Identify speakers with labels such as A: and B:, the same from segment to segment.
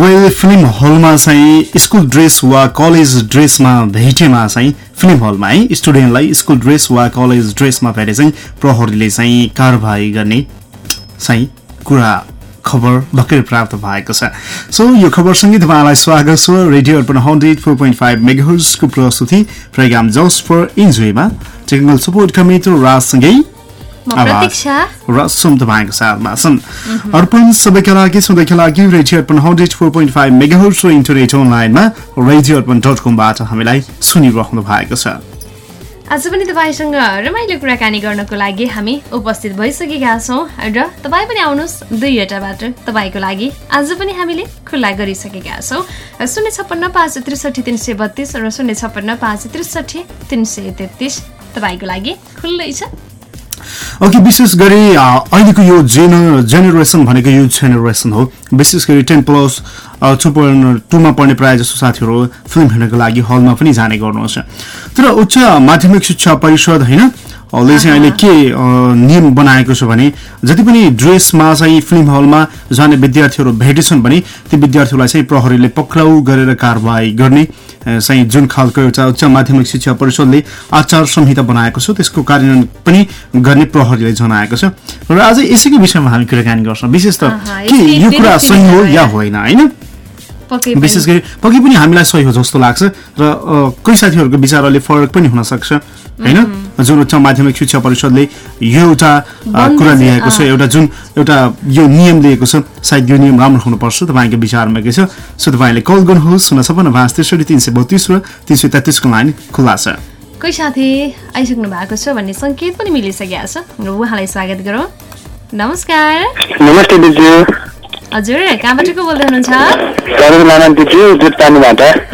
A: Well film हलमा चाहिँ school dress वा कलेज ड्रेसमा भेटेमा चाहिँ फिल्म हलमा है स्टुडेन्टलाई स्कुल ड्रेस वा कलेज ड्रेसमा भेटे चाहिँ प्रहरीले चाहिँ कारवाही गर्ने चाहिँ कुरा खबर भर्खरै प्राप्त भएको छ। सो यो खबरसँगै तपाईँलाई स्वागत छ। Radio Arpan hundred four point five मेगाहर्सको प्रस्तुति प्रोग्राम जस्ट फर इन्जोयमा। टेक्निकल सपोर्ट कमिटी राजसँगै र सुन तपाईँको साथमा छन्। अर्पण सबैका लागि सधैँका लागि radio Arpan hundred four point five megahertz र इन्टरनेट अनलाइनमा रेडियो अर्पण डट कमबाट हामीलाई सुनिरहनु भएको छ।
B: आज पनि तपाईँसँग रमाइलो कुराकानी गर्नको लागि हामी उपस्थित भइसकेका छौँ र तपाईँ पनि आउनुहोस् दुईवटा बाटो तपाईँको लागि। आज पनि हामीले खुल्ला गरिसकेका छौँ। शून्य छप्पन्न पाँच त्रिसठी तिन सय बत्तिस र शून्य छप्पन्न पाँच त्रिसठी तिन सय तेत्तिस तपाईँको लागि खुल्लै छ।
A: ओके विशेष गरी अहिलेको यो जेन जेनेरेसन भनेको यो जेनेरेसन हो विशेष गरी टेन प्लस टु टूमा पढ्ने प्रायः जस्तो साथीहरू फिल्म हेर्नको लागि हलमा पनि जाने गर्नुहुन्छ। तर उच्च माध्यमिक शिक्षा परिषद होइन ले चाहिँ अहिले के नियम बनाएको छ भने जति पनि ड्रेसमा चाहिँ फिल्म हलमा जाने विद्यार्थीहरू भेटेछन् भने ती विद्यार्थीहरूलाई चाहिँ प्रहरीले पक्राउ गरेर कारवाही गर्ने चाहिँ जुन खालको एउटा उच्च माध्यमिक शिक्षा परिषदले आचार संहिता बनाएको छ त्यसको कार्यान्वयन पनि गर्ने प्रहरीले जनाएको छ। र आज यसैको विषयमा हामी कुराकानी गर्छौँ। विशेष त के यो कुरा सही हो या होइन होइन? विशेष गरी पक्कै पनि हामीलाई सही हो जस्तो लाग्छ र कोही साथीहरूको विचारले फरक पनि हुन सक्छ होइन जुन उच्च माध्यमिक शिक्षा परिषदले यो एउटा कुरा लिएको छ एउटा जुन एउटा यो नियम लिएको छ सायद यो नियम राम्रो हुनुपर्छ तपाईँको विचारमा के छ? सो तपाईँले कल गर्नुहोस् सुन सपन्न पाँच त्रिसठी तिन सय बत्तिस र तिन सय तेत्तिसको लाइन खुल्ला छ।
B: कोही साथी आइसक्नु भएको छ भन्ने सङ्केत पनि मिलिसकेको छ। र उहाँलाई स्वागत गरौँ। नमस्कार।
C: नमस्ते दिदी।
B: हजुर कहाँबाट को बोल्दै हुनुहुन्छ?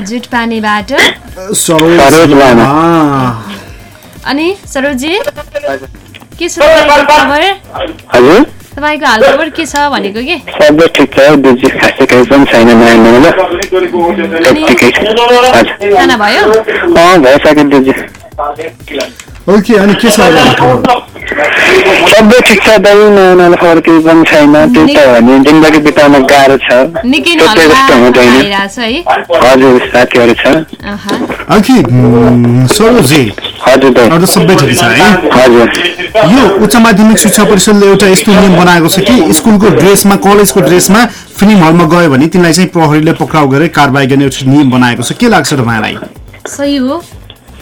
B: जुट पानीबाट। अनि सरोजी के छ खबर तपाईँको हाल खबर? के छ भनेको के?
C: सबै ठिक छ दिदी खासै केही पनि छैन नयाँ
B: खाना भयो?
C: अँ भइसक्यो दिदी।
A: ओके अनि के छ
C: सबै ठिक छ दाइ नयाँ खबर केही पनि छैन। त्यही त भने जिन्दगी बिताउन गाह्रो छ। हजुर साथीहरू छ।
A: अघि सरोजी
C: हजुर
A: सबै ठिक छ है?
C: हजुर।
A: यो उच्च माध्यमिक शिक्षा परिषदले एउटा यस्तो नियम बनाएको छ कि स्कुलको ड्रेसमा कलेजको ड्रेसमा फिल्म हलमा गयो भने तिमीलाई चाहिँ प्रहरीले पक्राउ गरेर कारवाही गर्ने एउटा नियम बनाएको छ। के लाग्छ तपाईँलाई
B: सही हो।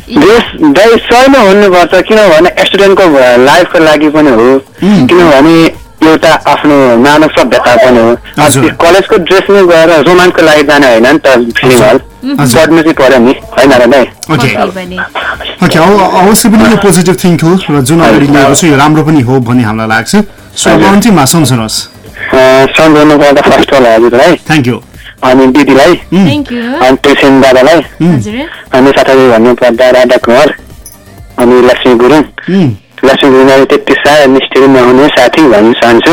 C: नै हुनुपर्छ किनभने स्टुडेन्टको लाइफको लागि पनि हो। किनभने एउटा आफ्नो मानव सभ्यता पनि हो। अब कलेजको ड्रेसमै गएर रोमान्सको लागि जाने होइन नि त फिल्म हल पढ्नु चाहिँ पऱ्यो नि। होइन र दाइ
A: ओके। अव- अवश्य पनि यो पोजिटिभ थिङ्क हो र जुन अगाडि लिएको छ यो राम्रो पनि हो भन्ने हामीलाई लाग्छ। सो अब अन्तिममा सम्झनुहोस्।
C: सम्झाउनु पर्दा फर्स्ट अल हजुरलाई
A: थ्याङ्क यू
C: अनि दिदीलाई अनि ट्युसन दादालाई
B: हजुर।
C: अनि साथै भन्नुपर्दा राधा कुमार अनि लक्ष्मी गुरुङ। लक्ष्मी गुरुङले त्यति साह्रो निष्ठिर नहुने साथी भन्न चाहन्छु।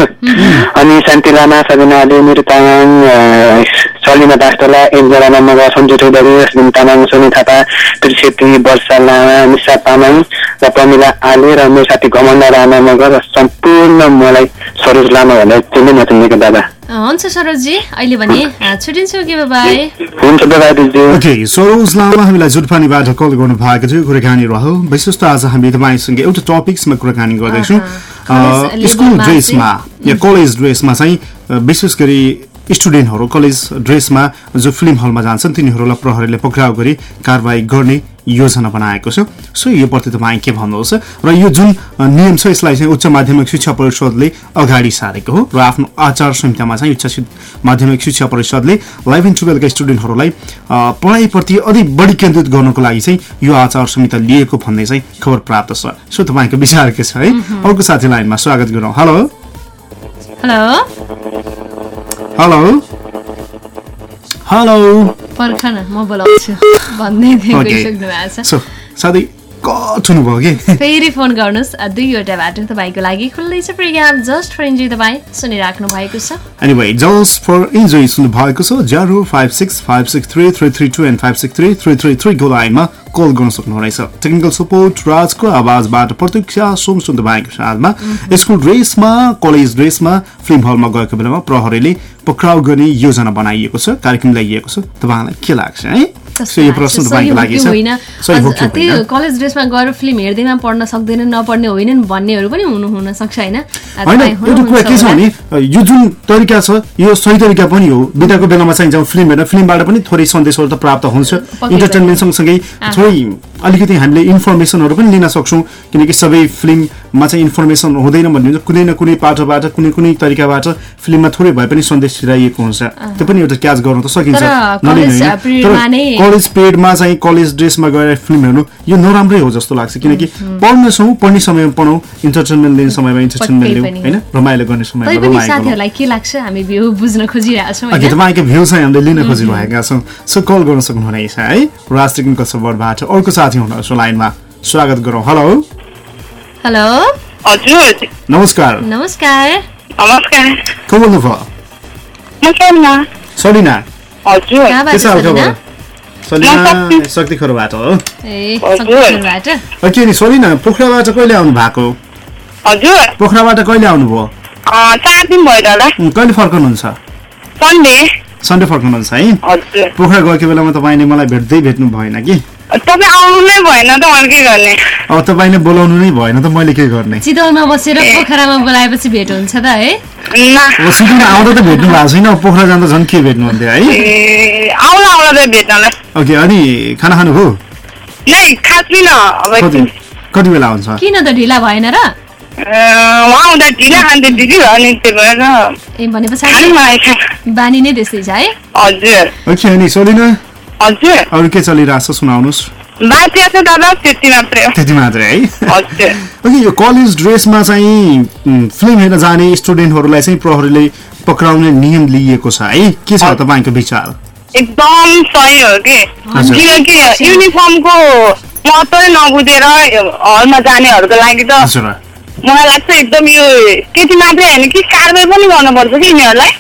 C: अनि शान्ति लामा सबिना अली निरु तामाङ अ, सलिना दास्टोला एन्जेला नमगा सन्जु चौधरी रश्मिन तामाङ सोनी थापा त्रिसेती वर्षा लामा निशा तामाङ र प्रमिला आले र मेरो साथी घमण्ड राणा मगर सम्पूर्ण मलाई सरोज लामा भनेर चिन्दै नचिनेको दादा।
B: हुन्छ सरोजी अहिले भने अँ, छुट्टिन्छु कि बाई
C: हुन्छ दादा दिदी
A: ओके सरोज लामा हामीलाई जुटपानीबाट कल गर्नु भएको थियो कुराकानी रह्यो विशेष त आज हामी तपाईँसँग एउटा टपिक्समा कुराकानी गर्दैछौँ स्कुल ड्रेसमा या कलेज ड्रेसमा चाहिँ विशेष गरी स्टुडेन्टहरू कलेज ड्रेसमा जो फिल्म हलमा जान्छन् तिनीहरूलाई प्रहरीले पक्राउ गरी कारवाही गर्ने योजना बनाएको छ। सो यो प्रति तपाईँ के भन्नुहुन्छ? र यो जुन नियम छ यसलाई चाहिँ उच्च माध्यमिक शिक्षा परिषदले अगाडि सारेको हो। र आफ्नो आचार संहितामा चाहिँ उच्च माध्यमिक शिक्षा परिषदले इलेभेन टुवेल्भका स्टुडेन्टहरूलाई पढाइप्रति अलिक बढी केन्द्रित गर्नको लागि चाहिँ यो आचार संहिता लिएको भन्ने चाहिँ खबर प्राप्त छ। सो तपाईँको विचार के छ है? अर्को साथी लाइनमा स्वागत गरौँ। हेलो।
B: हेलो।
A: हेलो। हेलो।
B: पर्ख न म बोलाउँछु भन्दै थियो
A: Okay.
B: गइसक्नु भएको छ
A: सो अलर्ट हुनुभयो कि?
B: फेरि फोन गर्नुहोस् दुईवटा बाटो तपाईँको लागि खुल्दैछ प्रोग्राम जस्ट फर इन्जोय तपाईँ सुनिराख्नु भएको छ।
A: Anyway, just for enjoy सुन्नु भएको छ zero five six five six three three three two and five six three three three थ्रीको लाइनमा कल गर्न सक्नुहुनेछ। टेक्निकल सपोर्ट राजको आवाजबाट प्रतीक्षा सोम सुन तपाईँको साथमा। स्कुल ड्रेसमा कलेज ड्रेसमा फिल्म हलमा गएको बेलामा प्रहरीले पक्राउ गर्ने योजना बनाइएको छ कार्यक्रम ल्याइएको छ। तपाईँलाई के लाग्छ है? So, यो प्रश्न
B: सही
A: तपाईँको
B: हो
A: लागि
B: कि
A: छ।
B: होइन।
A: सही हो
B: अझ-
A: कि
B: त्यही
A: होइन।
B: कलेज ड्रेसमा गएर फिल्म हेर्दैमा पढ्न सक्दैनन् नपढ्ने होइनन् भन्नेहरू पनि हुनु हुन सक्छ होइन।
A: होइन एउटा कुरा के छ। भने यो जुन तरिका छ यो सही तरिका पनि हो। बिदाको बेलामा चाहिँ जब फिल्म हेर्दा फिल्मबाट पनि थोरै सन्देशहरू त प्राप्त हुन्छ। इन्टरटेनमेन्ट सँगसँगै थोरै अलिकति हामीले इन्फर्मेसनहरू पनि लिन सक्छौँ। किनकि सबै फिल्ममा चाहिँ इन्फर्मेसन हुँदैन भन्ने हुन्छ। कुनै न कुनै पाटोबाट कुनै कुनै तरिकाबाट फिल्ममा थोरै भए पनि सन्देश छिराइएको हुन्छ। त्यो पनि एउटा क्याच गर्न त सकिन्छ।
B: कलेज। पिरियडमा
A: चाहिँ कलेज ड्रेसमा गएर फिल्म हेर्नु यो नराम्रै हो जस्तो लाग्छ। किनकि पढ्नेछौँ पढ्ने समयमा पढौँ इन्टरटेनमेन्ट लिने समयमा इन्टरटेनमेन्ट लिउँ
B: पनि।
A: होइन? रमाइलो गर्ने समयमा
B: तैपनि
A: रमाइलो गरौँ।
B: साथीहरूलाई के लाग्छ? हामी भ्यू
A: चाहिँ हामीले लिन खोजिरहेका छौँ। सो कल गर्न सक्नुहुनेछ है? टेक्निकल सपोर्टबाट अर्को साथी हुनुहुन्छ लाइनमा। स्वागत गरौँ। हेलो
B: हेलो
D: हजुर।
A: नमस्कार।
B: नमस्कार।
D: नमस्कार।
A: को बोल्नुभयो?
D: सलिना। हजुर।
A: के
B: कहाँबाट
A: छ? खबर सलिना शक्ति खरबाट हो।
B: शक्तिखोरबाट
A: के नि सलिना पोखराबाट कहिले आउनु भएको
D: हजुर।
A: पोखराबाट कहिले आउनुभयो?
D: अँ, चार दिन भयो होला।
A: कहिले फर्कनुहुन्छ?
D: सन्डे।
A: सन्डे फर्कनुहुन्छ है? पोखरा गएको बेलामा तपाईँले मलाई भेट्दै भेट्नु भएन कि?
D: तपाईँ आउनु नै भएन त मैले के गर्ने?
A: अब तपाईँले बोलाउनु नै भएन त मैले के गर्ने?
B: चितवनमा बसेर पोखरामा बोलाएपछि भेट हुन्छ त है?
A: सिक्किममा आउँदा त भेट्नु भएको छैन। पोखरा जाँदा झन् के है?
D: आउला आउला त भेट्नलाई
A: ओके अनि खाना खानुभयो
D: नै खास छैन अब
A: कति बेला आउँछ
B: किन त ढिला भएन र?
D: आउँदा ढिला खान्थ्यो दिदी अनि त्यही भएर
B: ए भने
D: खानु
B: पछाडि
D: मलाई छ
B: बानी नै त्यस्तै छ है?
D: हजुर।
A: ओके अनि सोलिना?
D: हजुर।
A: अरू के चलिरहेछ सुनाउनुहोस्।
D: त्यति मात्रै हो।
A: ओके यो कलेज ड्रेसमा चाहिँ फिल्म हेर्न जाने स्टुडेन्टहरूलाई चाहिँ प्रहरीले पक्राउने नियम लिइएको छ है। के छ तपाईँको विचार?
D: एकदम सही हो कि। किनकि युनिफर्मको महत्त्व नबुझेर हलमा जानेहरूको लागि त मलाई लाग्छ एकदम यो त्यति मात्रै होइन कि कारवाही पनि गर्नुपर्छ कि यिनीहरूलाई।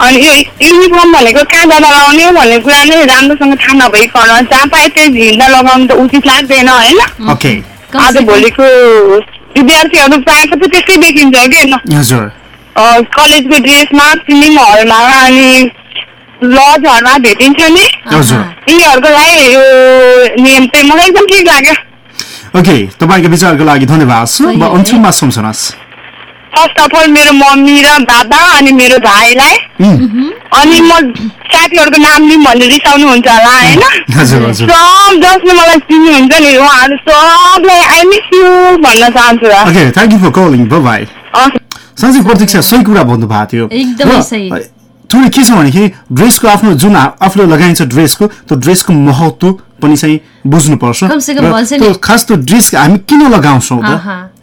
D: अनि यो युनिफर्म भनेको कहाँ जाँदा लगाउने हो भन्ने कुरा नै राम्रोसँग थाहा नभइकन जहाँ पाए त्यही हिँड्दा लगाउनु त उचित लाग्दैन होइन? आज भोलिको विद्यार्थीहरू प्रायः त त्यस्तै देखिन्छ कि न
A: हजुर।
D: अँ, कलेजको ड्रेसमा फिल्म हलमा अनि लजहरूमा भेटिन्छ नि।
A: हजुर।
D: यिनीहरूको लागि यो नियम चाहिँ मलाई एकदम ठिक लाग्यो।
A: ओके तपाईँको विचारको लागि धन्यवाद। अन्तिममा सम्झनुहोस्
D: फर्स्ट अफ अल मेरो मम्मी र बाबा अनि मेरो भाइलाई अनि म साथीहरूको नाम लिउँ भन्ने रिसाउनु हुन्छ होला होइन?
A: हजुर हजुर।
D: सब जसले मलाई चिन्नुहुन्छ नि उहाँहरू सबलाई आई मिस यु भन्न चाहन्छु
A: thank you for calling bye
D: अँ,
A: साँच्चै प्रतीक्षा सही कुरा भन्नुभएको थियो।
B: एकदमै
A: र,
B: सही।
A: थोरै के छ भनेदेखि ड्रेसको आफ्नो जुन आफूले लगाइन्छ ड्रेसको त्यो ड्रेसको महत्व पनि चाहिँ बुझ्नुपर्छ। खास त्यो ड्रेस हामी किन लगाउँछौँ त।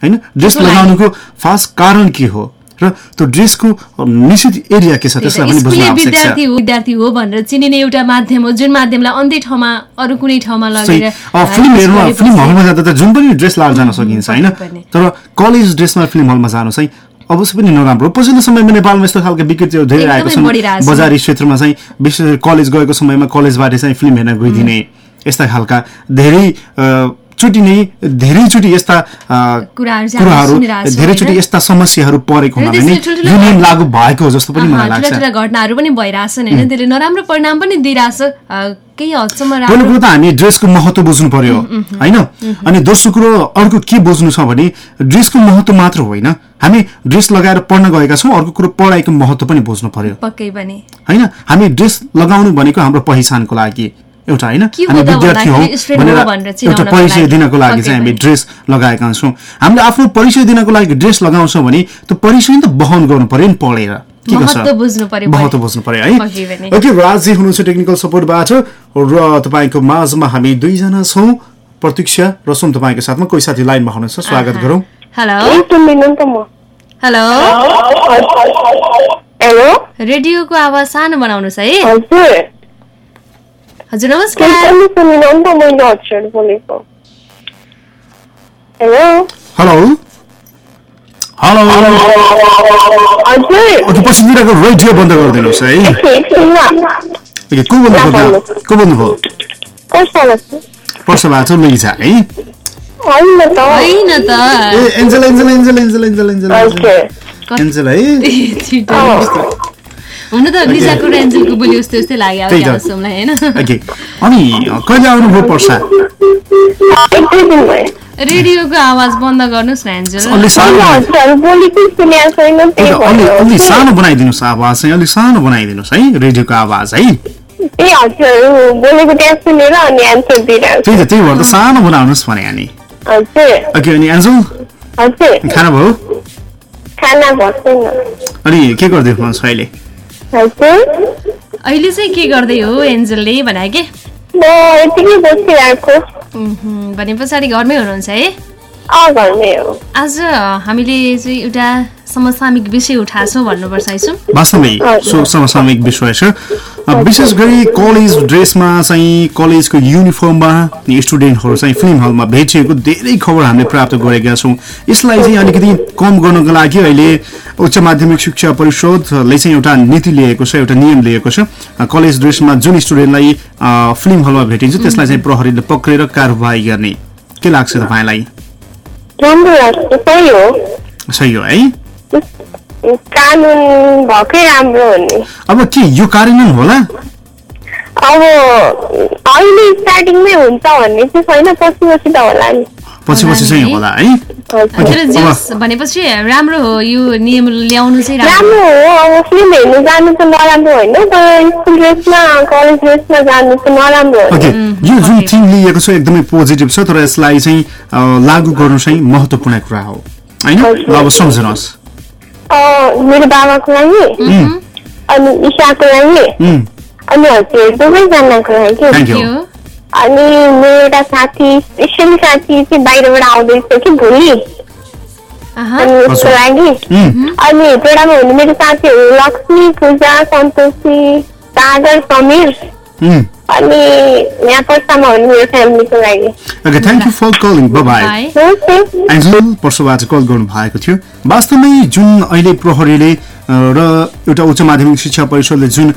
A: होइन? ड्रेस। लगाउनुको खास कारण के हो? र त्यो ड्रेसको निश्चित एरिया के छ त्यसलाई पनि बुझ्न
B: स्कुले
A: आवश्यक छ।
B: विद्यार्थी हो भनेर चिनिने एउटा माध्यम हो जुन माध्यमलाई अन्त्य ठाउँमा अरू कुनै ठाउँमा लगेर
A: फिल्म हेर्नु फिल्म हलमा जाँदा त जुन पनि ड्रेस लगाएर जान सकिन्छ होइन। तर कलेज ड्रेसमा फिल्म हलमा जानु चाहिँ अवश्य पनि नराम्रो। पछिल्लो समयमा नेपालमा यस्तो खालको विकृतिहरू धेरै आएको छन्
B: छ।
A: बजारी क्षेत्रमा चाहिँ विशेष कलेज गएको समयमा कलेजबाट चाहिँ फिल्म हेर्न गइदिने। यस्ता खालका धेरै चोटि नै धेरैचोटि यस्ता
B: कुराहरू
A: धेरैचोटि? यस्ता समस्याहरू परेको हुनाले नै यो नियम लागू भएको हो जस्तो पनि मलाई लाग्छ।
B: ठुला घटनाहरू पनि भइरहेछन् होइन? त्यसले नराम्रो परिणाम पनि दिइरहेछ। अ, केही हदसम्म
A: पहिलो कुरो त हामी ड्रेसको महत्व बुझ्नु पर्यो होइन? अनि दोस्रो कुरो अर्को के बुझ्नु छ भने ड्रेसको महत्व मात्र होइन। हामी ड्रेस लगाएर पढ्न गएका छौँ अर्को कुरो पढाइको महत्व पनि बुझ्नु पर्यो।
B: पक्कै पनि।
A: होइन? हामी ड्रेस लगाउनु भनेको हाम्रो पहिचानको लागि। एउटा होइन हामी विद्यार्थी हौ भनेर एउटा
B: चिनाउनको
A: परिचय
B: लागि।
A: दिनको लागि चाहिँ हामी। ड्रेस लगाएका छौँ। हामीले आफ्नो परिचय दिनको लागि ड्रेस लगाउँछौँ भने त्यो परिचय नि त बहन गर्नु पर्यो नि पढेर?
B: महत्त्व बुझ्नु पर्यो
A: है। ओके राजी हुनुहुन्छ टेक्निकल सपोर्टबाट। र तपाईँको माझमा हामी दुईजना छौँ। प्रतीक्षा र सोम तपाईँको साथमा कोही साथी लाइनमा हुनुहुन्छ? स्वागत। गरौँ।
B: हेलो। हेलो।
D: हेलो।
B: रेडियोको आवाज सानो बनाउनुहोस् है।
D: हजुर
B: हजुर नमस्कार
E: हेलो
A: हेलो हेलो
E: हजुर।
A: ओके पछितिरको रेडियो बन्द गरिदिनुहोस् है। को बोल्नुभयो को बोल्नुभयो है।
E: होइन त।
B: होइन त।
A: ए Angel Angel Angel Angel Angel Angel. Angel है?
B: हुन त लिजाको र एन्जेलको बोली उस्तै उस्तै लाग्यो अब
A: त्यही त।
B: यहाँ मलाई होइन?
A: ओके अनि कहिले आउनुभयो पर्सा?
B: रेडियोको आवाज बन्द गर्नुहोस् न एन्जेल।
A: सानो बनाइदिनुहोस् आवाज चाहिँ अलिक सानो बनाइदिनुहोस् है रेडियोको आवाज है।
E: ए हजुर बोलेको त्यहाँ सुनेर अनि एन्सर दिइरहेको
A: त्यही त त्यही भएर त सानो बनाउनुहोस् भने अनि।
E: हजुर।
A: ओके अनि एन्जल? खाना भयो?
E: खाना
A: अनि के गर्दै हुनुहुन्छ अहिले?
B: अहिले चाहिँ के गर्दै हो एन्जलले भने के? भने पछाडि घरमै हुनुहुन्छ हो। आज हामीले चाहिँ एउटा समसामयिक विषय उठाएको छौँ भन्नुपर्छ है सुन
A: वास्तवमै सो समसामयिक विषय छ। विशेष गरी कलेज ड्रेसमा चाहिँ कलेजको युनिफर्ममा स्टुडेन्टहरू चाहिँ फिल्म हलमा भेटिएको धेरै खबर हामीले प्राप्त गरेका छौँ। यसलाई चाहिँ अलिकति कम गर्नको लागि अहिले उच्च माध्यमिक शिक्षा परिषदले चाहिँ एउटा नीति लिएको छ एउटा नियम लिएको छ। कलेज ड्रेसमा जुन स्टुडेन्टलाई फिल्म हलमा भेटिन्छ त्यसलाई चाहिँ प्रहरीले पक्रेर कारवाही गर्ने। के लाग्छ तपाईँलाई?
E: राम्रो लाग्छ सही हो।
A: सही हो है?
E: कानुन भएकै राम्रो हो नि।
A: अब के यो कार्यान्वयन होला?
E: अब अहिले स्टार्टिङमै हुन्छ भन्ने चाहिँ छैन पछि पछि त होला नि।
A: पछि पछि चाहिँ होला है?
B: भनेपछि राम्रो हो यो नियम ल्याउनु चाहिँ राम्रो।
E: राम्रो हो अब फिल्म हेर्नु जानु त नराम्रो होइन तर स्कुल ड्रेसमा कलेज ड्रेसमा जानु त नराम्रो हो।
A: यो जुन. थिम लिएको छ एकदमै पोजिटिभ छ तर यसलाई चाहिँ लागू गर्नु चाहिँ महत्त्वपूर्ण कुरा हो। होइन? अब सम्झनुहोस्।
E: मेरो बाबाको लागि अनि ईशाको लागि अनि हजुर दुवैजनाको लागि अनि मेरो एउटा साथी स्पेसली साथी चाहिँ बाहिरबाट आउँदैछ कि भोलि अनि उसको। लागि अनि भेडामा हुने मेरो साथीहरू लक्ष्मी पूजा सन्तोषी सागर समीर। अनि यहाँ पर्सामा हुने मेरो फ्यामिलीको लागि
A: okay thank you for calling bye
B: bye
E: हुन्छ
A: एन्जल पर्सोबाट कल गर्नु भएको थियो वास्तवमै जुन अहिले प्रहरीले र एउटा उच्च माध्यमिक शिक्षा परिषदले जुन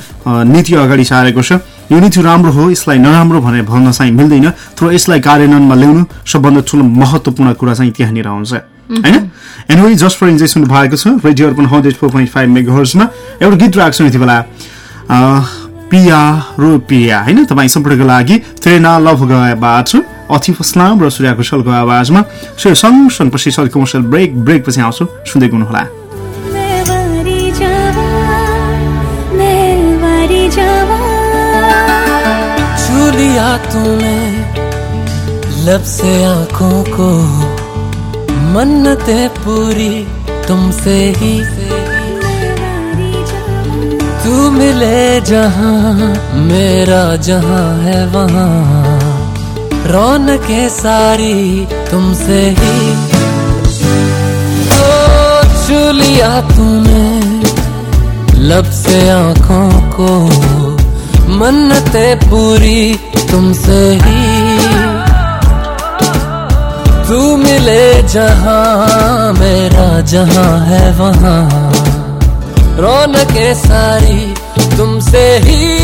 A: नीति अगाडि सारेको छ यो नीति राम्रो हो यसलाई नराम्रो भनेर भन्न चाहिँ मिल्दैन तर यसलाई कार्यान्वयनमा ल्याउनु सबभन्दा ठुलो महत्त्वपूर्ण कुरा चाहिँ त्यहाँनिर हुन्छ होइन एनवे जस्ट फर इन्जोय सुन्नु भएको छ radio Arpan hundred four point five mega हर्समा एउटा गीत राख्छु यति बेला अ, पिया रो पिया होइन तपाईँ सम्पर्कको लागि प्रेरणा लभ गएबाट अथिफ इस्लाम र सूर्य घोषलको आवाजमा। सो सँगसँगपछि सल कमर्सियल ब्रेक ब्रेक पछि आउँछु। सुन्दै गर्नुहोला
F: लब से आंखों को मन्नतें पूरी तुमसे ही। तू मिले जहाँ, मेरा जहाँ है वहाँ। रौनकें सारी तुमसे ही। ओ छू लिया तूने, लब से आँखों को, मन्नते पूरी तुमसे ही। तू मिले जहाँ, मेरा जहाँ है वहाँ। रौनकें सारी तुमसे ही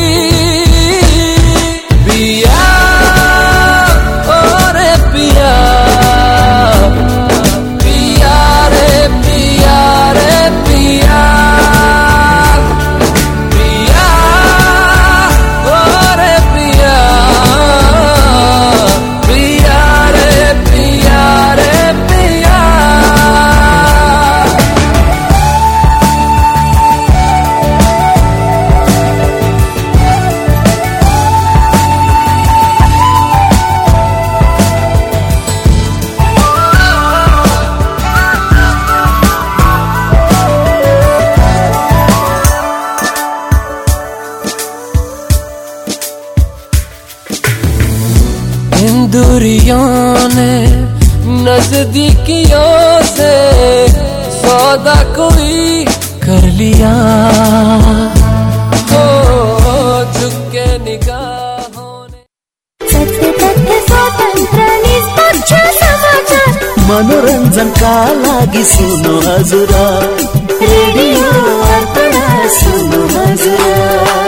F: लागि सुन्नु हजुर
G: रेडियो अर्पण सुन्नु हजुर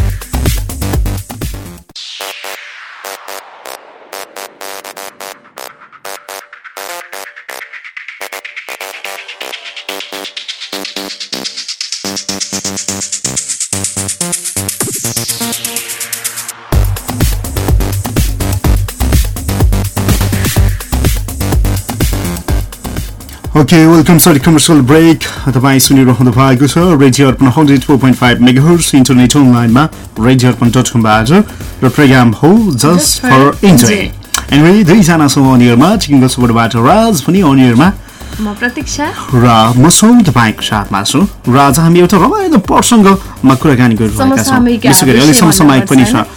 A: Okay welcome sir commercial break तपाईँ सुनिरहनु भएको छ radio Arpan hundred four point five megahertz internet अनलाइनमा रेडियो अर्पण डट कमबाट र प्रोग्राम हो जस्ट फर इन्जोय एनिवे दुईजना छौँ अनियरमा चिकिङ सुबरबाट राज पनि अनियरमा
B: म प्रतीक्षा।
A: र म स्वयं तपाईँको साथमा छु। र आज हामी एउटा रमाइलो प्रसङ्गमा कुराकानी गरिरहेका छौँ। विशेष गरी
B: विषय
A: समसामयिक पनि छ।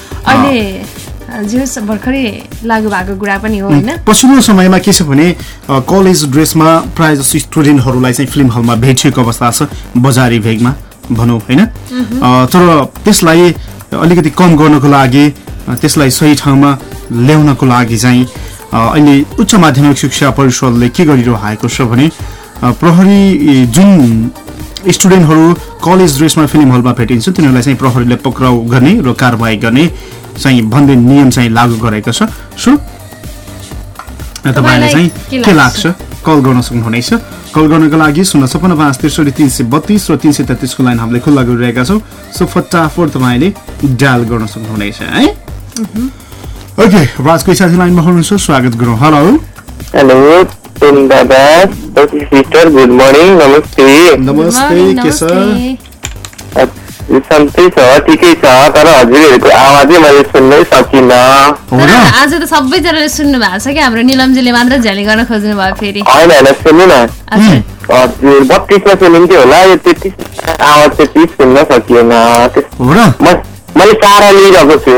B: जिउस भर्खरै लागु भएको कुरा पनि हो होइन?
A: पछिल्लो समयमा के छ भने कलेज ड्रेसमा प्रायः जस्तो स्टुडेन्टहरूलाई चाहिँ फिल्म हलमा भेटिएको अवस्था छ बजारी भेगमा भनौँ होइन? तर त्यसलाई अलिकति कम गर्नको लागि त्यसलाई सही ठाउँमा ल्याउनको लागि चाहिँ अहिले उच्च माध्यमिक शिक्षा परिषदले के गरिरहेको छ भने प्रहरी जुन स्टुडेन्टहरू कलेज ड्रेसमा फिल्म हलमा भेटिन्छ तिनीहरूलाई चाहिँ प्रहरीले पक्राउ गर्ने र कारवाही गर्ने चाहिँ भन्ने नियम चाहिँ लागू गरेको छ। सो तपाईँलाई चाहिँ के लाग्छ? कल गर्न सक्नुहुनेछ। कल गर्नको लागि शून्य सपन्न पाँच त्रिसठी तिन सय बत्तिस र तिन सय तेत्तिसको लाइन हामीले खुल्ला गरिरहेका छौँ। सो फटाफट तपाईँले डायल गर्न सक्नुहुनेछ है? ओके राज कोही साथी लाइनमा हुनुहुन्छ स्वागत गरौँ। हेलो।
H: हेलो सोम दादा सिस्टर गुड मर्निङ नमस्ते।
A: नमस्ते के छ?
H: सन्चै छ ठिकै छ तर हजुरहरूको आवाजै मैले सुन्नै सकिनँ
B: आज त सबैजनाले सुन्नु भएको छ कि हाम्रो निलमजीले मात्र झ्याली गर्न खोज्नु भयो फेरि
H: होइन होइन सुन्नु न हजुर बत्तिसमा सुनिन्थ्यो होला यो तेत्तिस आवाज त्यति सुन्न सकिएन मैले सारा लिइरहेको छु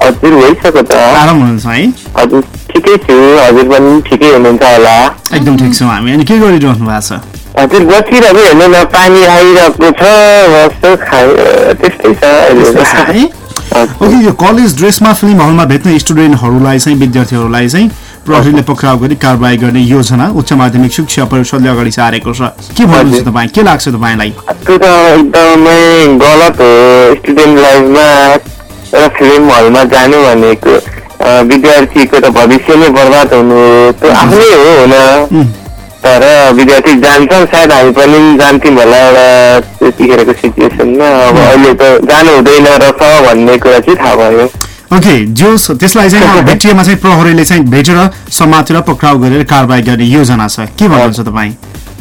H: हजुर भइसक्यो त
A: आराम हुनुहुन्छ है
H: हजुर ठिकै छु हजुर पनि ठिकै हुनुहुन्छ होला।
A: एकदम ठिक छौँ हामी। अनि के गरिरहनु भएको छ?
H: हजुर बसिरहेको हेर्नु न पानी आइरहेको छ त्यस्तै छ
A: ओके यो कलेज ड्रेसमा फिल्म हलमा भेट्ने स्टुडेन्टहरूलाई चाहिँ विद्यार्थीहरूलाई चाहिँ प्रहरीले पक्राउ गरी कारवाही गर्ने योजना उच्च माध्यमिक शिक्षा परिषदले अगाडि सारेको छ। के भन्नुहुन्छ तपाईँ? के लाग्छ तपाईँलाई?
H: त्यो त एकदमै गलत हो। स्टुडेन्ट लाइफमा एउटा फिल्म हलमा जानु भनेको विद्यार्थीको त भविष्य नै बर्बाद हुनु त्यो आफ्नै हो हुन तर विद्यार्थी जान्छन् सायद हामी पनि जान्थ्यौँ होला एउटा त्यतिखेरको सिचुएसनमा। अब अहिले त जानु हुँदैन रहेछ भन्ने कुरा चाहिँ थाहा भयो।
A: ओके जोस त्यसलाई चाहिँ अब भेटिएमा चाहिँ प्रहरीले चाहिँ भेटेर समातेर पक्राउ गरेर कारवाही गर्ने योजना छ। के भन्नुहुन्छ तपाईँ?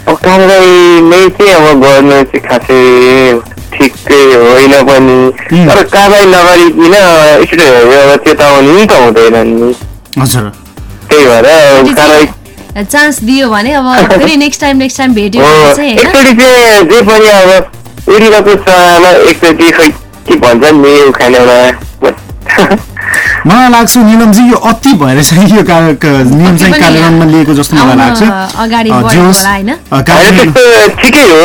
H: कारवाही नै चाहिँ अब गर्नु चाहिँ खासै ठिकै होइन पनि तर कारवाही नगरिकन स्टुडेन्टहरू अब चेतावनी नि त हुँदैन नि
A: हजुर
H: त्यही भएर कारवाही
B: चान्स दियो भने अब फेरि नेक्स्ट टाइम नेक्स्ट टाइम भेट्यो
H: एकचोटि चाहिँ जे पनि अब उडिरहेको छ एकचोटि खै के भन्छ नि उखान एउटा
A: मलाई लाग्छ निलमजी यो अति भएर चाहिँ यो नियम चाहिँ कार्यान्वयनमा लिएको जस्तो मलाई लाग्छ
H: ठिकै हो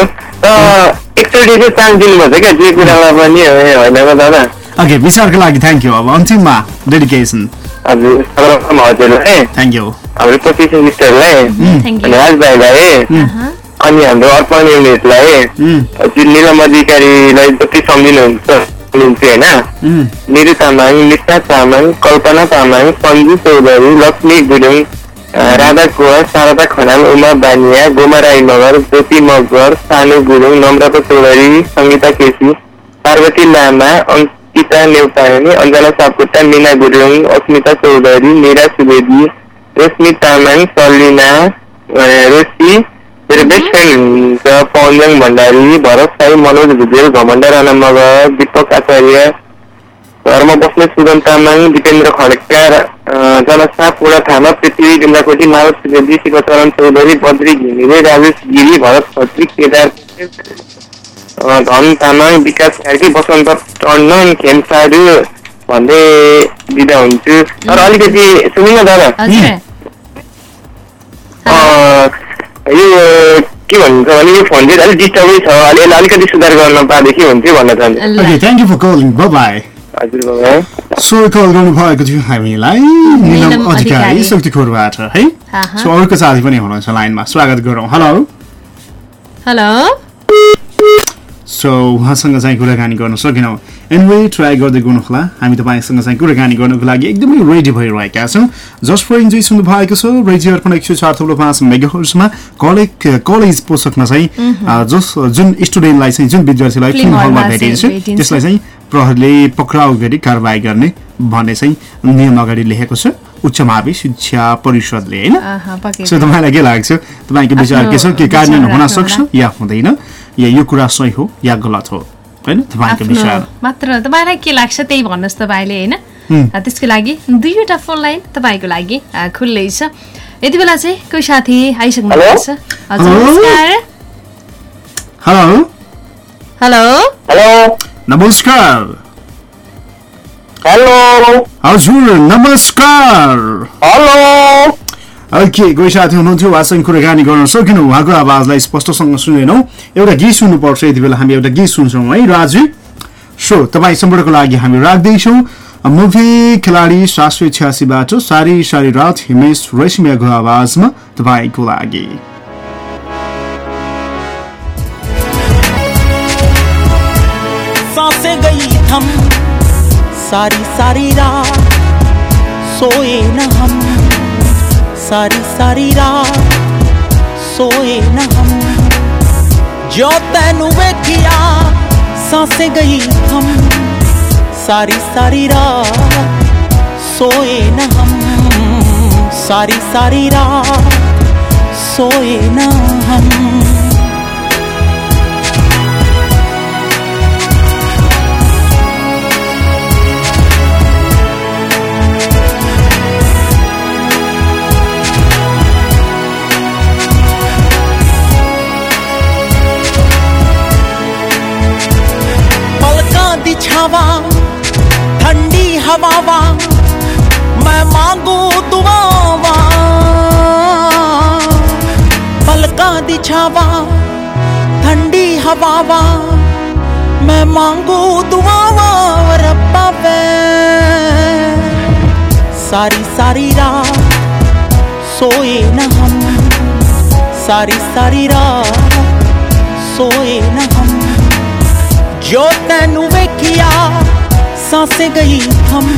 H: एकचोटि चाहिँ चान्स दिनुपर्छ क्या जे कुरामा पनि होइन हो दादा।
A: ओके विचारको लागि थ्याङ्क यू अब अन्तिममा डेडिकेसन
H: हजुर सर्वप्रथम हजुरलाई।
A: थ्याङ्क यू
H: हाम्रो पच्चिस मिनिस्टरलाई
B: Thank
H: अनि राजभाइलाई अनि हाम्रो अर्पण युनिटलाई जुन निलम अधिकारीलाई जति सम्झिनुहुन्छ होइन? निरु तामाङ निता तामाङ कल्पना तामाङ सन्जु चौधरी लक्ष्मी गुरुङ राधा कुवर शारदा खनाल उमा बानिया गोमा राई मगर ज्योति मगर सानु गुरुङ नम्रता चौधरी सङ्गीता केसी पार्वती लामा अङ्किता नेउपाने अञ्जना सापकोटा मिना गुरुङ अस्मिता चौधरी मीरा सुवेदी रश्मि तामाङ सलिना रोशी मेरो बेस्ट फ्रेन्ड हुन्छ पवनजङ भण्डारी भरत साई मनोज भुजेल घमण्ड राणा मगर दीपक आचार्य घरमा बस्ने सुदन तामाङ दिपेन्द्र खड्का जनसा पुरा थामा पृथ्वी डुम्बाकोटी माधव सुवेदी शिवचरण चौधरी बद्री घिमिरे राजेश गिरी भरत खत्री केदार धन तामाङ विकास कार्की बसन्त टन्डन खेमसारू भन्दै दिँदा हुन्छु। तर अलिकति सुनिन दादा। यो के भन्छ भने यो फोन चाहिँ अलिक डिस्टर्बै छ। अलि यसलाई अलिकति सुधार गर्न पाएदेखि हुन्थ्यो भन्न चाहन्छु।
A: सो कल गर्नु भएको थियो हामीलाई।
B: निलम
A: अधिकारी। शक्तिखोरबाट है। सो अर्को साथी पनि हुनुहुन्छ लाइनमा। स्वागत गरौँ। हेलो
B: हेलो
A: सो उहाँसँग चाहिँ कुराकानी गर्न सकेनौँ। एनवे ट्राई गर्दै गर्नुहोला। हामी तपाईँसँग चाहिँ कुराकानी गर्नको लागि एकदमै रेडी भइरहेका छौँ। जस्ट फर इन्जोय सुन्नु भएको छ रेडियो अर्पण एक सय चार थुप्रो पाँच मेगाहर्समा कलेज कलेज पोसकमा चाहिँ जस जुन स्टुडेन्टलाई चाहिँ जुन विद्यार्थीलाई
B: फिल्म
A: हलमा भेटिन्छ। त्यसलाई चाहिँ प्रहरीले पक्राउ गरी कारवाही गर्ने भन्ने चाहिँ नियम अगाडि लेखेको छ। उच्च मावि शिक्षा परिषदले होइन? सो तपाईँलाई के लाग्छ? तपाईँको विचार के छ? के कार्यान्वयन हुन सक्छ? या हुँदैन? या यो कुरा सही हो? या गलत हो? होइन? तपाईँको
B: आफ्नो
A: विचार।
B: मात्र तपाईँलाई के लाग्छ त्यही भन्नुहोस् तपाईँले होइन? त्यसको लागि दुईवटा फोन लाइन तपाईँको लागि खुल्लै छ। यति बेला चाहिँ कोही साथी आइसक्नु भएको छ? हजुर
A: हेलो? हेलो?
B: हेलो?
A: नमस्कार।
H: हेलो?
A: हजुर नमस्कार।
H: हेलो?
A: ओके कोही साथी हुनुहुन्थ्यो उहाँसँग कुराकानी गर्न सकेनौँ। उहाँको आवाजलाई स्पष्टसँग सुनेनौँ। एउटा गीत सुन्नुपर्छ यति बेला हामी एउटा गीत सुन्छौँ है राजु। सो तपाईँ सम्पर्कको लागि हामी राख्दैछौँ। मुभी खेलाडी सात सय छ्यासीबाट सारी सारी रात हिमेश रेशमियाको आवाजमा तपाईँको लागि।
I: सारी सारी रात सोए न हम। सारी सारी रात सोए न हम जो तेन वेखिया सांसें गई थम सारी सारी रात सोए न हम सारी सारी रात सोए न हम छावा, ठंडी हवावा, मैं मांगू दुआवा। पलका दी छावा, ठंडी हवावा, मैं मांगू दुआवा, रब्बा सारी सारी रात सोए न हम, सारी सारी रात सोए न हम। जो तेनू गया सांसे गई हम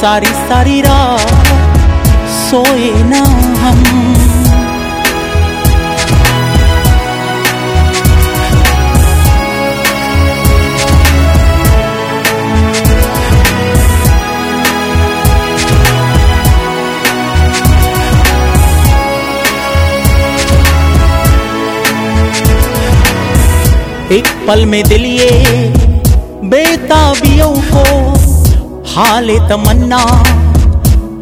I: सारी सारी रात सोए ना हम। एक पल में दिलिए बेताबियों को हाल तमन्ना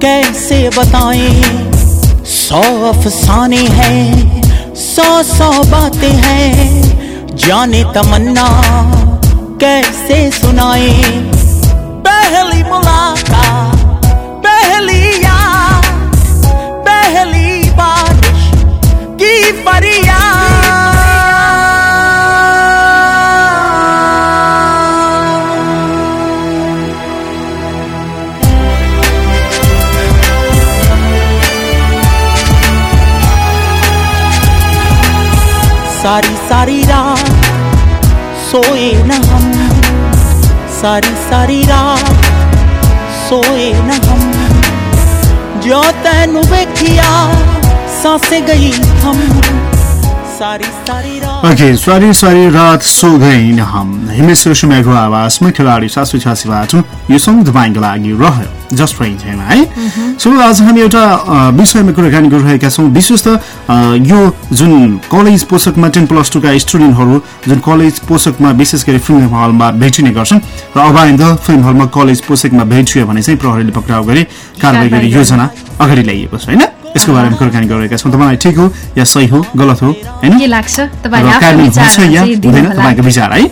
I: कैसे बताएँ? सौ अफसाने हैं, सौ सौ बातें हैं, जाने तमन्ना कैसे सुनाए? पहली मुलाकात, पहली याद, पहली बारिश की फरियाद। सोए न हम, सारी सारी रात सोए न हम। जो तेनु वेखिया साँसें गई रात।
A: ओके, सरी सरी रात सो गइन हम। हिमेश सुमेको आवाजमा खेलाडी सासु छासीबाट यो सङ्ग तपाईँको लागि रह्यो जस्ट फ्रेन्ड है सो आज हामी एउटा विषयमा कुराकानी गरिरहेका छौँ। विशेष त यो जुन कलेज पोसाकमा टेन प्लस टूका स्टुडेन्टहरू जुन कलेज पोसाकमा विशेष गरी फिल्म हलमा भेटिने गर्छन् र अब आइन्दा फिल्म हलमा कलेज पोसाकमा भेटियो भने चाहिँ प्रहरीले पक्राउ गरी कारवाही गरी योजना अगाडि ल्याइएको छ होइन? यसको बारेमा कुराकानी गरिरहेका छौँ। तपाईँलाई ठिक हो या सही हो? गलत हो? होइन?
B: विचार।
A: तपाईँको है।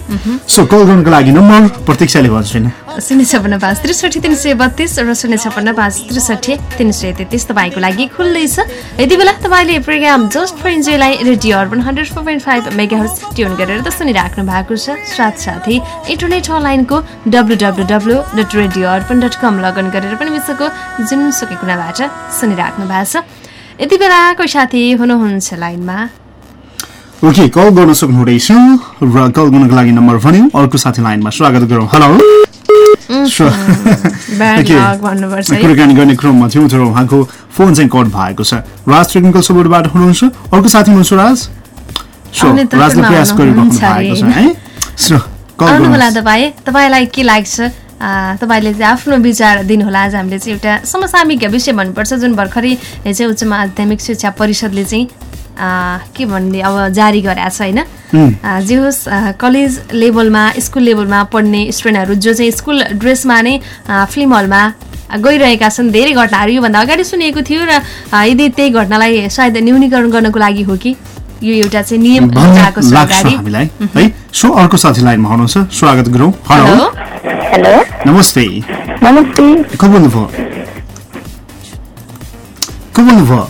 A: सो कल गर्नुको लागि नम्बर प्रतीक्षाले भन्छु छैन
B: शून्य छपन्न पाँच त्रिसठी तिन सय बत्तिस र शून्य छपन्न पाँच त्रिसठी तिन सय तेत्तिस तपाईँको लागि खुल्दैछ। यति बेला तपाईँले program just for इन्जोयलाई radio Arpan hundred four point five mega tune गरेर त सुनिराख्नु भएको छ। साथसाथै इन्टरनेट अनलाइनको W W W dot radio Arpan dot com login गरेर पनि विश्वको जुनसुकै कुनाबाट सुनिराख्नु भएको छ। यति बेला कोही साथी हुनुहुन्छ लाइनमा?
A: ओके कल गर्न सक्नुहुँदैछ र कल गर्नको लागि नम्बर भन्यो। अर्को साथी लाइनमा स्वागत गरौँ। हेलो
B: Bad luck भन्नुपर्छ है।
A: कुराकानी गर्ने क्रममा थियौँ तर उहाँको फोन चाहिँ कट भएको छ राज टेक्निकल सपोर्टबाट हुनुहुन्छ अर्को साथी हुनुहुन्छ राज राजले प्रयास गरिरहनु भएको छ। है गर्नुहोस्।
B: तपाईँ तपाईँलाई के लाग्छ तपाईँले चाहिँ आफ्नो विचार दिनुहोला आज हामीले चाहिँ एउटा समसामयिक विषय भन्नुपर्छ जुन भर्खरै चाहिँ उच्च माध्यमिक शिक्षा परिषदले चाहिँ के भन्ने अब जारी गरेको छ होइन? जे होस् कलेज लेभलमा स्कुल लेभलमा पढ्ने स्टुडेन्टहरू जो चाहिँ स्कुल ड्रेसमा नै फिल्म हलमा गइरहेका छन् धेरै घटनाहरू योभन्दा अगाडि सुनिएको थियो र यदि त्यही घटनालाई सायद न्यूनीकरण गर्नको लागि हो कि? यो एउटा चाहिँ नियम
A: भन्ने
B: आएको छ
A: लाग्छ
B: अगाडि।
A: हामीलाई। है? सो अर्को साथी लाइनमा हुनुहुन्छ। स्वागत गरौँ। हेलो
D: हेलो
A: नमस्ते।
D: नमस्ते।
A: को बोल्नुभयो को बोल्नुभयो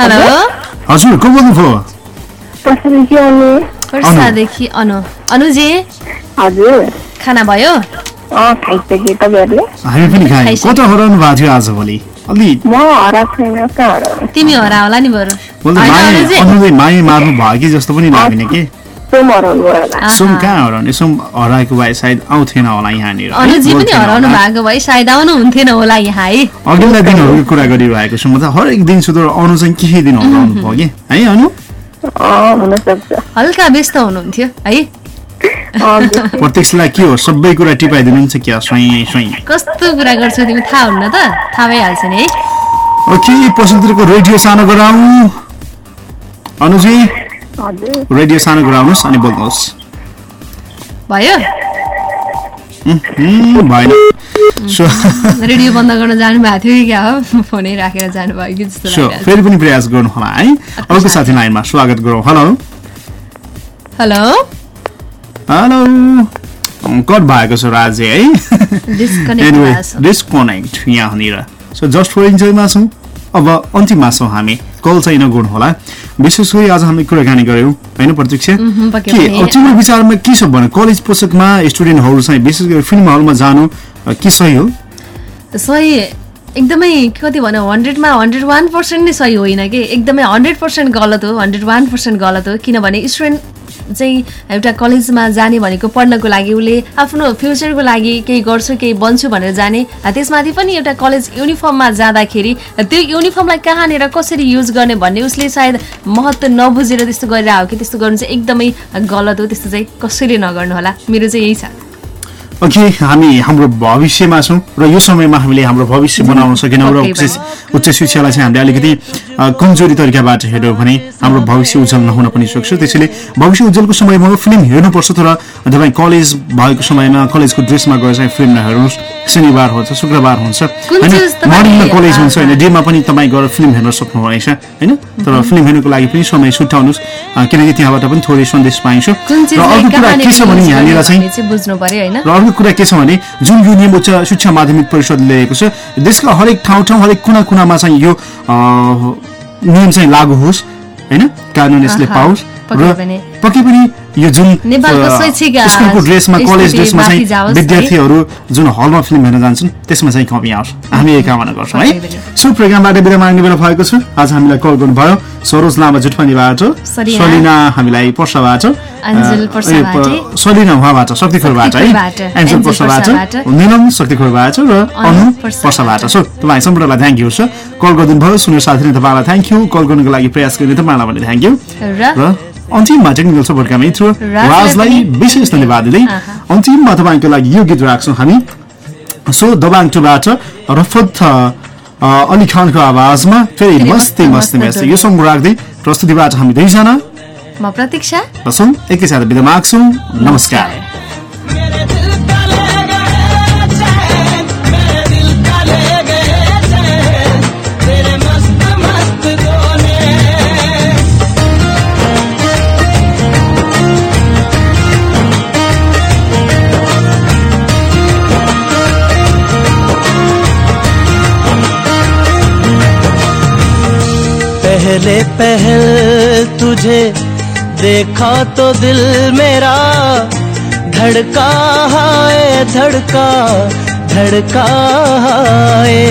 B: हेलो
A: हजुर को बोल्नुभयो?
B: अनु। अनुजी
D: हजुर।
B: खाना भयो?
A: हामी पनि खायौँ।
B: खाइसक्यो।
A: कता हराउनु भएको थियो आजभोलि अलि
D: म हराएको छैन कहाँ हराउनु
B: तिमी हरा होला नि बरु।
A: माए मार्नु भयो कि जस्तो पनि लाग्ने कि?
D: सोम
A: सुम कहाँ हराउने? सुम हराएको भए सायद आउँथेन होला यहाँनिर।
B: हराउनु। भएको भए सायद आउनु हुन्थेन होला यहाँ। है
A: अघिल्ला दिनहरूको कुरा गरिरहेको छु म त। हरेक दिन सुधर अनु चाहिँ केही दिन हराउनु भयो कि? है अनु?
B: हल्का व्यस्त हुनुहुन्थ्यो है?
A: प्रत्यक्षलाई के हो? सबै कुरा टिपाइदिनुहुन्छ क्या स्वयं स्वयं।
B: कस्तो कुरा गर्छौ तिमी? थाहा हुन्न त। थाहा भइहाल्छ नि है?
A: ओके पछिल्लोतिरको रेडियो सानो गराउँ। अनुजी? रेडियो सानो गराउनुहोस् अनि बोल्नुहोस्
B: भयो
A: भएन सो
B: रेडियो बन्द गर्न जानुभएको थियो कि क्या हो फोनै राखेर जानुभयो कि जस्तो
A: सो फेरि पनि प्रयास गर्नु होला है अर्को साथी लाइनमा स्वागत गरौँ हेलो।
B: हेलो
A: हेलो कट भएको छ राज्य है। डिस्कनेक्ट यहाँनिर सो जस्ट फर इन्जोयमा छौँ अब अन्तिममा छौँ हामी कल चाहिँ नगर्नु होला विशेष गरी आज हामी कुराकानी गऱ्यौँ। होइन प्रत्यक्ष? के तिम्रो विचारमा के छ भने कलेज पोसाकमा स्टुडेन्टहरू चाहिँ विशेष गरी फिल्म हलमा जानु के सही हो?
B: सही एकदमै कति भनौँ हन्ड्रेडमा हन्ड्रेड वान पर्सेन्ट नै सही होइन कि? एकदमै हन्ड्रेड पर्सेन्ट गलत हो हन्ड्रेड वान पर्सेन्ट गलत हो। किनभने स्टुडेन्ट चाहिँ एउटा कलेजमा जाने भनेको पढ्नको लागि उसले आफ्नो फ्युचरको लागि केही गर्छु केही बन्छु भनेर जाने। त्यसमाथि पनि एउटा कलेज युनिफर्ममा जाँदाखेरि त्यो युनिफर्मलाई कहाँनिर कसरी युज गर्ने भन्ने उसले सायद महत्त्व नबुझेर त्यस्तो गरिरहेको हो कि त्यस्तो गर्नु चाहिँ एकदमै गलत हो त्यस्तो चाहिँ कसैले नगर्नु होला मेरो चाहिँ यही छ।
A: ओके हामी हाम्रो भविष्यमा छौँ र यो समयमा हामीले हाम्रो भविष्य बनाउन सकेनौँ र उच्च उच्च शिक्षालाई चाहिँ हामीले अलिकति कमजोरी तरिकाबाट हेऱ्यौँ भने हाम्रो भविष्य उज्जवल नहुन पनि सक्छ। त्यसैले भविष्य उज्जवलको समयमा फिल्म हेर्नुपर्छ तर तपाईँ कलेज भएको समयमा कलेजको ड्रेसमा गएर चाहिँ फिल्म नहेर्नुहोस् शनिबार हुन्छ शुक्रबार हुन्छ। होइन मर्निङमा कलेज हुन्छ होइन डेमा पनि तपाईँ गएर फिल्म हेर्न सक्नुहुनेछ होइन? तर फिल्म हेर्नुको लागि पनि समय छुट्याउनुहोस्। किनकि त्यहाँबाट पनि थोरै सन्देश पाइन्छ। र अर्को कुरा के छ भने यहाँनिर चाहिँ
B: भन्ने चाहिँ बुझ्नु पर्यो होइन
A: र अर्को अर्को कुरा के छ भने जुन यो नियम उच्च शिक्षा माध्यमिक परिषदले ल्याएको छ देशका हरेक ठाउँ ठाउँ हरेक कुना कुनामा चाहिँ यो नियम चाहिँ लागू होस् होइन कानुन यसले पाओस् र। पक्कै पनि यो जुन स्कुलको ड्रेसमा कलेज ड्रेसमा चाहिँ। विद्यार्थीहरू जुन हलमा फिल्म हेर्न जान्छन् त्यसमा चाहिँ कमी आओस् हामी यही कामना गर्छौँ है। सो प्रोग्रामबाट बिदा माग्ने बेला भएको छ आज हामीलाई कल गर्नुभयो सरोज लामा जुटपानीबाट
B: सलिना।
A: हामीलाई पर्साबाट सलिना उहाँबाट शक्तिखोरबाट है एन्जल पर्साबाट। निलम शक्तिखोरबाट र
B: अनु पर्साबाट।
A: सो तपाईँ सम्पूर्णलाई थ्याङ्क यू छ कल गरिदिनु भयो सुनेर साथीले तपाईँलाई थ्याङ्क यू कल गर्नुको लागि प्रयास गर्ने तपाईँलाई पनि थ्याङ्क यू
B: र
A: अन्तिममा टेक्निकल सपोर्टका मित्र
B: राजलाई
A: विशेष धन्यवाद दिँदै। अन्तिममा तपाईँको लागि यो गीत राख्छौँ हामी। सो दबाङ टुबाट रफत अली खानको आवाजमा फेरि मस्ती
B: मस्त
A: मस्ती यो सङ्ग राख्दै प्रस्तुतिबाट हामी दुईजना
B: म प्रतीक्षा।
A: एकैसाथ बिदा माग्छौँ। नमस्कार।
J: पहले पहल तुझे देखा तो दिल मेरा धड़का है धड़का धड़का है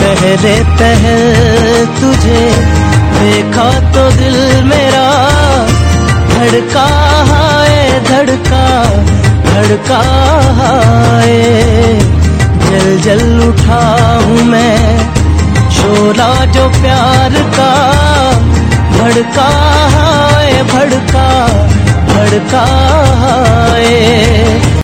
J: पहले पहल तुझे देखा तो दिल मेरा धड़का है धड़का धड़का है जल जल उठा हूँ मैं। शोला जो प्यार का भड़का है भड़का भड़का है